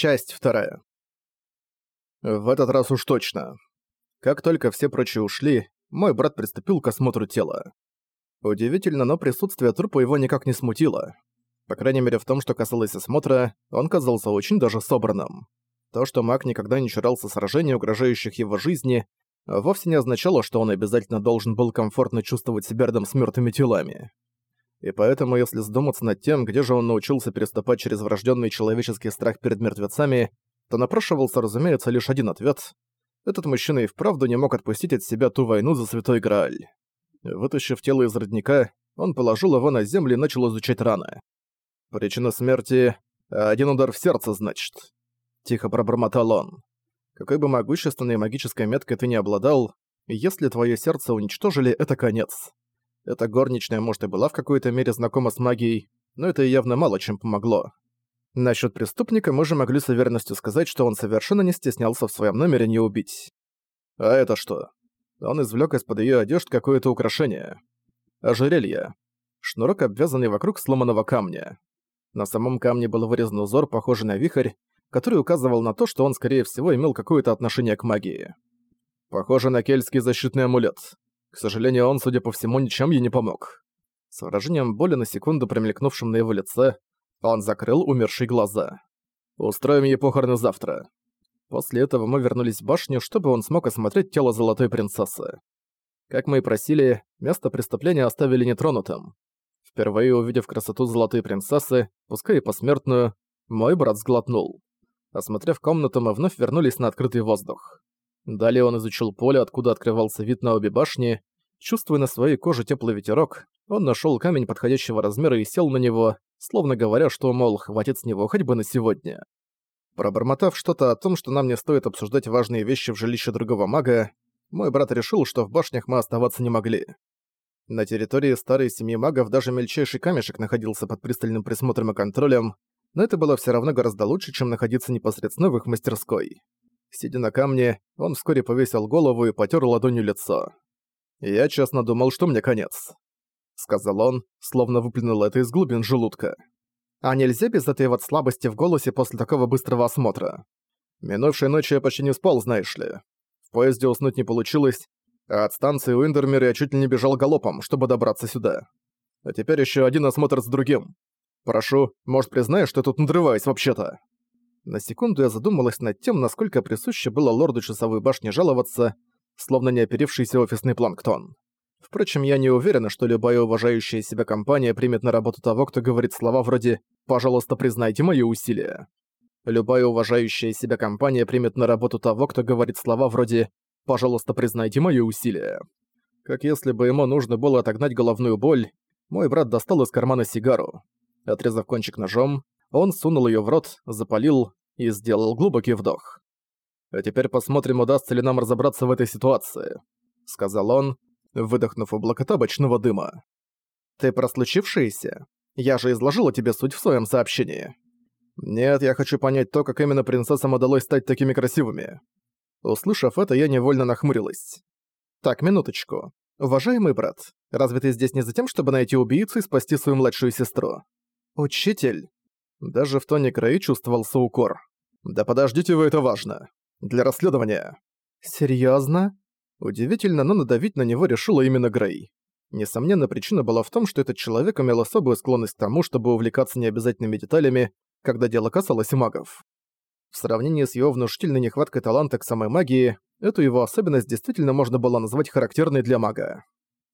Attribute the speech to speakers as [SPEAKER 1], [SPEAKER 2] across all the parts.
[SPEAKER 1] Часть вторая. В этот раз уж точно. Как только все прочие ушли, мой брат приступил к осмотру тела. Удивительно, но присутствие трупа его никак не смутило. По крайней мере, в том, что касалось осмотра, он казался очень даже собранным. То, что маг никогда не чурался сражений, угрожающих его жизни, вовсе не означало, что он обязательно должен был комфортно чувствовать себя рядом с мертвыми телами. И поэтому, если задуматься над тем, где же он научился переступать через врожденный человеческий страх перед мертвецами, то напрашивался, разумеется, лишь один ответ. Этот мужчина и вправду не мог отпустить от себя ту войну за Святой Грааль. Вытащив тело из родника, он положил его на землю и начал изучать раны. Причина смерти — один удар в сердце, значит. Тихо пробормотал он. Какой бы могущественной магической меткой ты не обладал, если твое сердце уничтожили, это конец. Эта горничная, может, и была в какой-то мере знакома с магией, но это явно мало чем помогло. Насчет преступника мы же могли с уверенностью сказать, что он совершенно не стеснялся в своем намерении убить. А это что? Он извлек из-под ее одежд какое-то украшение. Ожерелье. Шнурок, обвязанный вокруг сломанного камня. На самом камне был вырезан узор, похожий на вихрь, который указывал на то, что он, скорее всего, имел какое-то отношение к магии. Похоже на кельтский защитный амулет. К сожалению, он, судя по всему, ничем ей не помог. С выражением боли на секунду промелькнувшим на его лице, он закрыл умершие глаза. «Устроим ей похороны завтра». После этого мы вернулись в башню, чтобы он смог осмотреть тело золотой принцессы. Как мы и просили, место преступления оставили нетронутым. Впервые увидев красоту золотой принцессы, пускай и посмертную, мой брат сглотнул. Осмотрев комнату, мы вновь вернулись на открытый воздух. Далее он изучил поле, откуда открывался вид на обе башни. Чувствуя на своей коже теплый ветерок, он нашел камень подходящего размера и сел на него, словно говоря, что, мол, хватит с него хоть бы на сегодня. Пробормотав что-то о том, что нам не стоит обсуждать важные вещи в жилище другого мага, мой брат решил, что в башнях мы оставаться не могли. На территории старой семьи магов даже мельчайший камешек находился под пристальным присмотром и контролем, но это было все равно гораздо лучше, чем находиться непосредственно в их мастерской. Сидя на камне, он вскоре повесил голову и потер ладонью лицо. «Я честно думал, что мне конец», — сказал он, словно выплюнул это из глубин желудка. «А нельзя без этой вот слабости в голосе после такого быстрого осмотра? Минувшей ночью я почти не спал, знаешь ли. В поезде уснуть не получилось, а от станции Уиндермир я чуть ли не бежал галопом, чтобы добраться сюда. А теперь еще один осмотр с другим. Прошу, может, признаешь, что тут надрываюсь вообще-то?» На секунду я задумалась над тем, насколько присуще было лорду часовой башни жаловаться, словно не оперившийся офисный планктон. Впрочем, я не уверена, что любая уважающая себя компания примет на работу того, кто говорит слова вроде «пожалуйста, признайте мои усилия». Любая уважающая себя компания примет на работу того, кто говорит слова вроде «пожалуйста, признайте мои усилия». Как если бы ему нужно было отогнать головную боль, мой брат достал из кармана сигару. Отрезав кончик ножом, он сунул ее в рот, запалил и сделал глубокий вдох. «А теперь посмотрим, удастся ли нам разобраться в этой ситуации», — сказал он, выдохнув облако табачного дыма. «Ты про случившееся? Я же изложила тебе суть в своем сообщении». «Нет, я хочу понять то, как именно принцессам удалось стать такими красивыми». Услышав это, я невольно нахмурилась. «Так, минуточку. Уважаемый брат, разве ты здесь не за тем, чтобы найти убийцу и спасти свою младшую сестру?» «Учитель». Даже в тоне Грей чувствовался укор. «Да подождите вы, это важно. Для расследования». «Серьёзно?» Удивительно, но надавить на него решила именно Грей. Несомненно, причина была в том, что этот человек имел особую склонность к тому, чтобы увлекаться необязательными деталями, когда дело касалось магов. В сравнении с его внушительной нехваткой таланта к самой магии, эту его особенность действительно можно было назвать характерной для мага.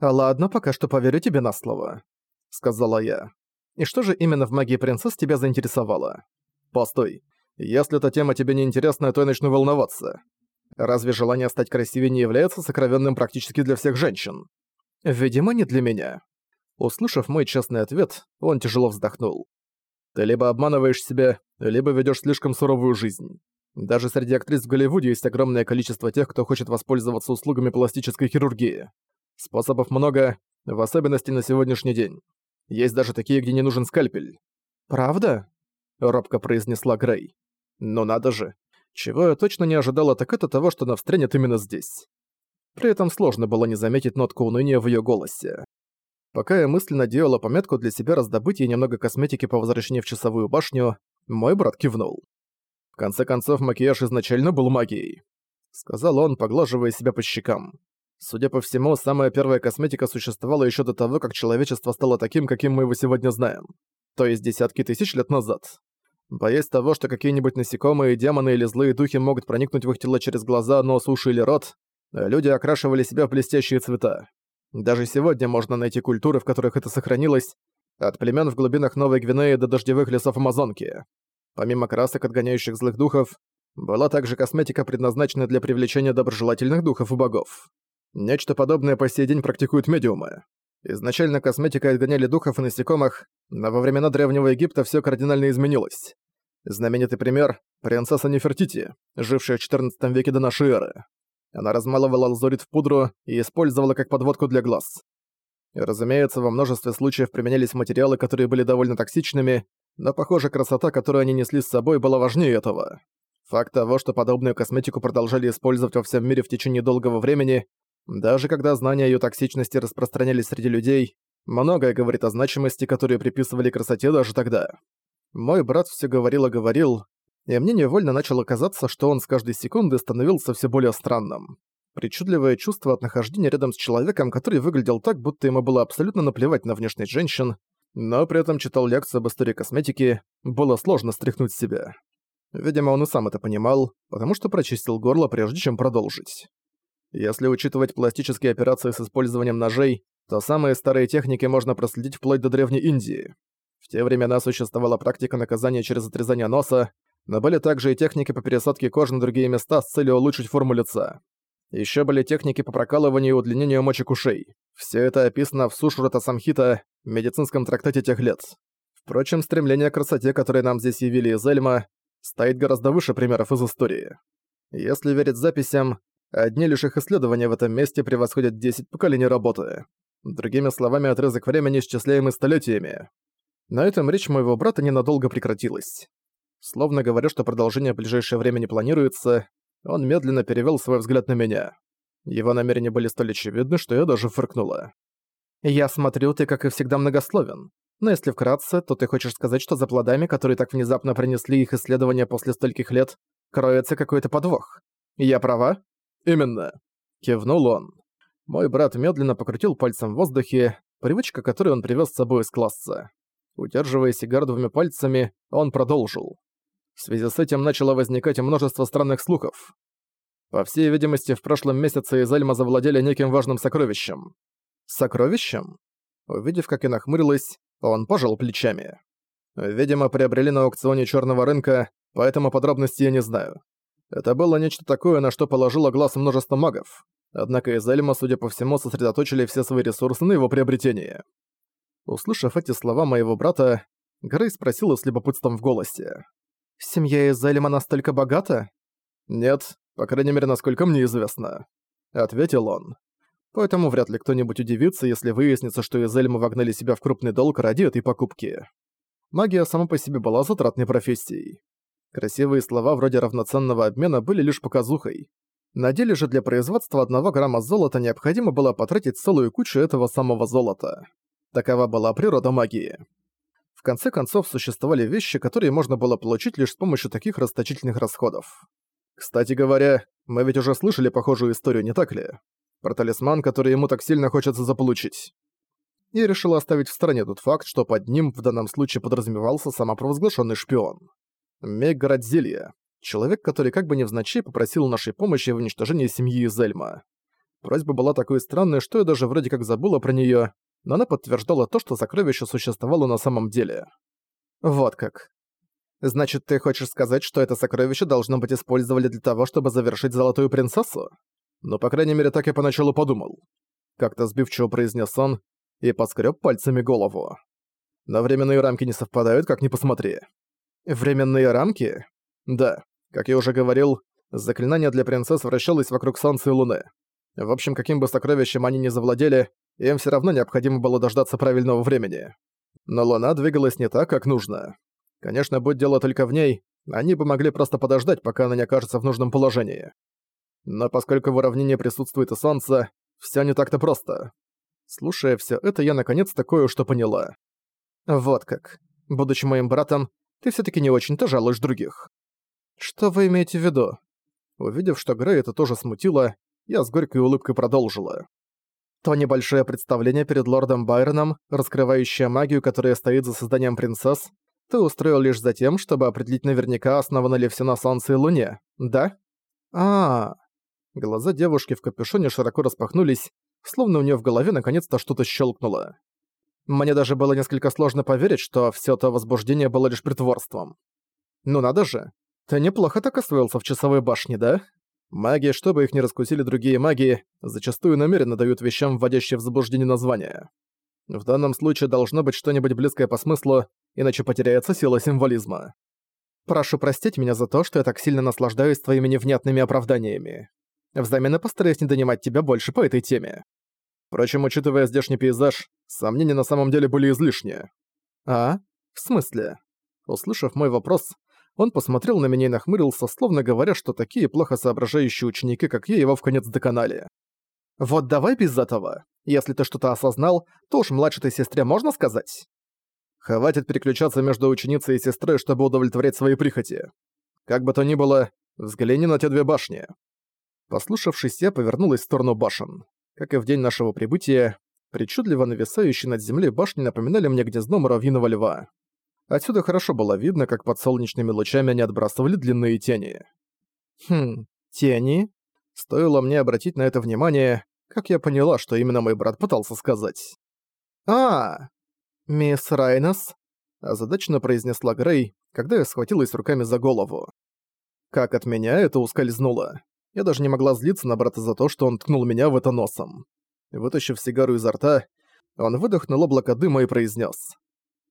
[SPEAKER 1] «А ладно, пока что поверю тебе на слово», — сказала я. И что же именно в магии принцесс тебя заинтересовало? Постой. Если эта тема тебе не интересна, то я начну волноваться. Разве желание стать красивее не является сокровенным практически для всех женщин? Видимо, не для меня. Услышав мой честный ответ, он тяжело вздохнул. Ты либо обманываешь себя, либо ведёшь слишком суровую жизнь. Даже среди актрис в Голливуде есть огромное количество тех, кто хочет воспользоваться услугами пластической хирургии. Способов много, в особенности на сегодняшний день. Есть даже такие, где не нужен скальпель. «Правда?» — робко произнесла Грей. «Ну надо же. Чего я точно не ожидала, так это того, что она встрянет именно здесь». При этом сложно было не заметить нотку уныния в её голосе. Пока я мысленно делала пометку для себя раздобыть ей немного косметики по возвращении в часовую башню, мой брат кивнул. В конце концов, макияж изначально был магией. Сказал он, поглаживая себя по щекам. Судя по всему, самая первая косметика существовала еще до того, как человечество стало таким, каким мы его сегодня знаем. То есть десятки тысяч лет назад. Боясь того, что какие-нибудь насекомые, демоны или злые духи могут проникнуть в их тела через глаза, нос, уши или рот, люди окрашивали себя в блестящие цвета. Даже сегодня можно найти культуры, в которых это сохранилось, от племен в глубинах Новой Гвинеи до дождевых лесов Амазонки. Помимо красок, отгоняющих злых духов, была также косметика, предназначенная для привлечения доброжелательных духов и богов. Нечто подобное по сей день практикуют медиумы. Изначально косметикой отгоняли духов и насекомых, но во времена Древнего Египта все кардинально изменилось. Знаменитый пример – принцесса Нефертити, жившая в XIV веке до нашей эры. Она размалывала лазурит в пудру и использовала как подводку для глаз. Разумеется, во множестве случаев применялись материалы, которые были довольно токсичными, но, похоже, красота, которую они несли с собой, была важнее этого. Факт того, что подобную косметику продолжали использовать во всем мире в течение долгого времени, даже когда знания ее токсичности распространялись среди людей, многое говорит о значимости, которую приписывали красоте даже тогда. Мой брат все говорил и говорил, и мне невольно начало казаться, что он с каждой секунды становился все более странным. Причудливое чувство от нахождения рядом с человеком, который выглядел так, будто ему было абсолютно наплевать на внешность женщин, но при этом читал лекцию об истории косметики, было сложно стряхнуть себя. Видимо, он и сам это понимал, потому что прочистил горло, прежде чем продолжить. Если учитывать пластические операции с использованием ножей, то самые старые техники можно проследить вплоть до Древней Индии. В те времена существовала практика наказания через отрезание носа, но были также и техники по пересадке кожи на другие места с целью улучшить форму лица. Еще были техники по прокалыванию и удлинению мочек ушей. Все это описано в Сушурата Самхита, медицинском трактате тех лет. Впрочем, стремление к красоте, которое нам здесь явили из Эльма, стоит гораздо выше примеров из истории. Если верить записям, Одни лишь их исследования в этом месте превосходят 10 поколений работы. Другими словами, отрезок времени исчисляемый столетиями. На этом речь моего брата ненадолго прекратилась. Словно говоря, что продолжение в ближайшее время не планируется, он медленно перевел свой взгляд на меня. Его намерения были столь очевидны, что я даже фыркнула. «Я смотрю, ты, как и всегда, многословен. Но если вкратце, то ты хочешь сказать, что за плодами, которые так внезапно принесли их исследования после стольких лет, кроется какой-то подвох. Я права?» «Именно», — кивнул он. Мой брат медленно покрутил пальцем в воздухе, привычка, которую он привез с собой из класса. Удерживая сигару двумя пальцами, он продолжил. В связи с этим начало возникать множество странных слухов. По всей видимости, в прошлом месяце из Эльма завладели неким важным сокровищем. Сокровищем? Увидев, как я нахмурилась, он пожал плечами. Видимо, приобрели на аукционе черного рынка, поэтому подробностей я не знаю. Это было нечто такое, на что положило глаз множество магов. Однако из Эльма, судя по всему, сосредоточили все свои ресурсы на его приобретение. Услышав эти слова моего брата, Грей спросила с любопытством в голосе. «Семья из Эльма настолько богата?» «Нет, по крайней мере, насколько мне известно», — ответил он. «Поэтому вряд ли кто-нибудь удивится, если выяснится, что из Эльма вогнали себя в крупный долг ради этой покупки. Магия сама по себе была затратной профессией. Красивые слова вроде равноценного обмена были лишь показухой. На деле же для производства одного грамма золота необходимо было потратить целую кучу этого самого золота. Такова была природа магии. В конце концов, существовали вещи, которые можно было получить лишь с помощью таких расточительных расходов. Кстати говоря, мы ведь уже слышали похожую историю, не так ли? Про талисман, который ему так сильно хочется заполучить. Я решил оставить в стороне тот факт, что под ним в данном случае подразумевался самопровозглашенный шпион. Меградзилья. Человек, который как бы невзначай попросил нашей помощи в уничтожении семьи Зельма. Просьба была такой странной, что я даже вроде как забыла про неё, но она подтверждала то, что сокровище существовало на самом деле. Вот как. Значит, ты хочешь сказать, что это сокровище должно быть использовали для того, чтобы завершить Золотую Принцессу? Ну, по крайней мере, так я поначалу подумал. Как-то сбивчиво произнес он и поскреб пальцами голову. Но временные рамки не совпадают, как ни посмотри. Временные рамки? Да, как я уже говорил, заклинание для принцесс вращалось вокруг Солнца и Луны. В общем, каким бы сокровищем они ни завладели, им все равно необходимо было дождаться правильного времени. Но Луна двигалась не так, как нужно. Конечно, будь дело только в ней, они бы могли просто подождать, пока она не окажется в нужном положении. Но поскольку в уравнении присутствует и Солнце, все не так-то просто. Слушая все это, я наконец-то кое-что поняла. Вот как. Будучи моим братом, ты все таки не очень-то жалуешь других. Что вы имеете в виду? Увидев, что Грей это тоже смутило, я с горькой улыбкой продолжила. То небольшое представление перед лордом Байроном, раскрывающее магию, которая стоит за созданием принцесс, ты устроил лишь за тем, чтобы определить наверняка, основано ли все на Солнце и Луне, да? а, -а, -а. Глаза девушки в капюшоне широко распахнулись, словно у нее в голове наконец-то что-то щелкнуло. Мне даже было несколько сложно поверить, что все то возбуждение было лишь притворством. Ну надо же, ты неплохо так освоился в часовой башне, да? Маги, чтобы их не раскусили другие маги, зачастую намеренно дают вещам, вводящие в заблуждение названия. В данном случае должно быть что-нибудь близкое по смыслу, иначе потеряется сила символизма. Прошу простить меня за то, что я так сильно наслаждаюсь твоими невнятными оправданиями. Взамен я постараюсь не донимать тебя больше по этой теме. Впрочем, учитывая здешний пейзаж, сомнения на самом деле были излишние. А? В смысле? Услышав мой вопрос, он посмотрел на меня и нахмурился, словно говоря, что такие плохо соображающие ученики, как я, его в конец доконали. «Вот давай без этого. Если ты что-то осознал, то уж младшей сестре можно сказать?» «Хватит переключаться между ученицей и сестрой, чтобы удовлетворять свои прихоти. Как бы то ни было, взгляни на те две башни». Послушавшись, я повернулась в сторону башен. Как и в день нашего прибытия, причудливо нависающие над землей башни напоминали мне гнездо муравьиного льва. Отсюда хорошо было видно, как под солнечными лучами они отбрасывали длинные тени. Хм, тени? Стоило мне обратить на это внимание, как я поняла, что именно мой брат пытался сказать. «А, мисс Райнос?» – озадаченно произнесла Грей, когда я схватилась руками за голову. Как от меня это ускользнуло. Я даже не могла злиться на брата за то, что он ткнул меня в это носом. Вытащив сигару изо рта, он выдохнул облако дыма и произнес: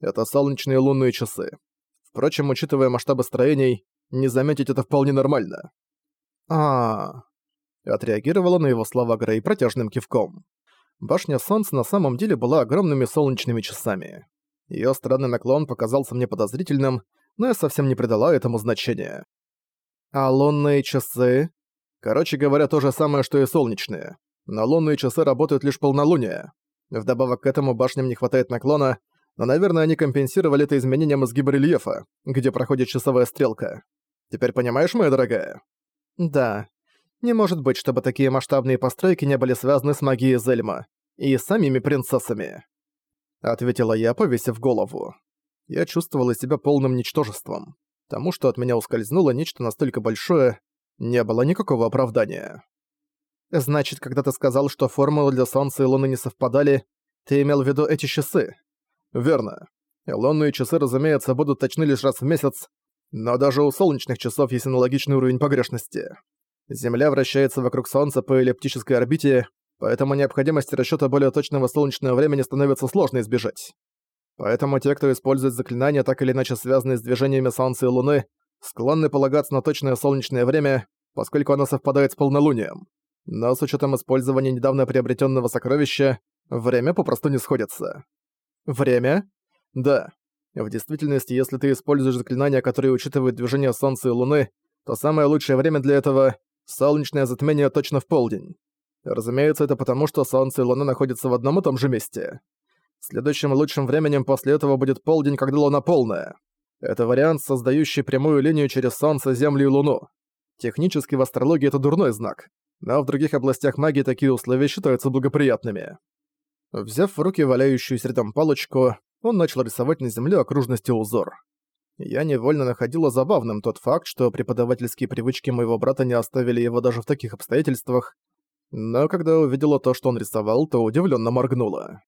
[SPEAKER 1] это солнечные лунные часы. Впрочем, учитывая масштабы строений, не заметить это вполне нормально. а, Отреагировала на его слова Грей протяжным кивком. Башня Солнца на самом деле была огромными солнечными часами. Её странный наклон показался мне подозрительным, но я совсем не придала этому значения. А лунные часы? Короче говоря, то же самое, что и солнечные. Но лунные часы работают лишь полнолуния. Вдобавок к этому башням не хватает наклона, но, наверное, они компенсировали это изменением изгиба рельефа, где проходит часовая стрелка. Теперь понимаешь, моя дорогая? Да. Не может быть, чтобы такие масштабные постройки не были связаны с магией Зельма и самими принцессами. Ответила я, повесив голову. Я чувствовала себя полным ничтожеством. Тому, что от меня ускользнуло нечто настолько большое, не было никакого оправдания. Значит, когда ты сказал, что формулы для Солнца и Луны не совпадали, ты имел в виду эти часы? Верно. Лунные часы, разумеется, будут точны лишь раз в месяц, но даже у солнечных часов есть аналогичный уровень погрешности. Земля вращается вокруг Солнца по эллиптической орбите, поэтому необходимости расчёта более точного солнечного времени становится сложно избежать. Поэтому те, кто использует заклинания, так или иначе связанные с движениями Солнца и Луны, склонны полагаться на точное солнечное время, поскольку оно совпадает с полнолунием. Но с учетом использования недавно приобретенного сокровища, время попросту не сходится. Время? Да. В действительности, если ты используешь заклинания, которые учитывают движение Солнца и Луны, то самое лучшее время для этого — солнечное затмение точно в полдень. Разумеется, это потому, что Солнце и Луна находятся в одном и том же месте. Следующим лучшим временем после этого будет полдень, когда Луна полная. Это вариант, создающий прямую линию через Солнце, Землю и Луну. Технически в астрологии это дурной знак, но в других областях магии такие условия считаются благоприятными. Взяв в руки валяющуюся рядом палочку, он начал рисовать на земле окружности узор. Я невольно находила забавным тот факт, что преподавательские привычки моего брата не оставили его даже в таких обстоятельствах, но когда увидела то, что он рисовал, то удивленно моргнула.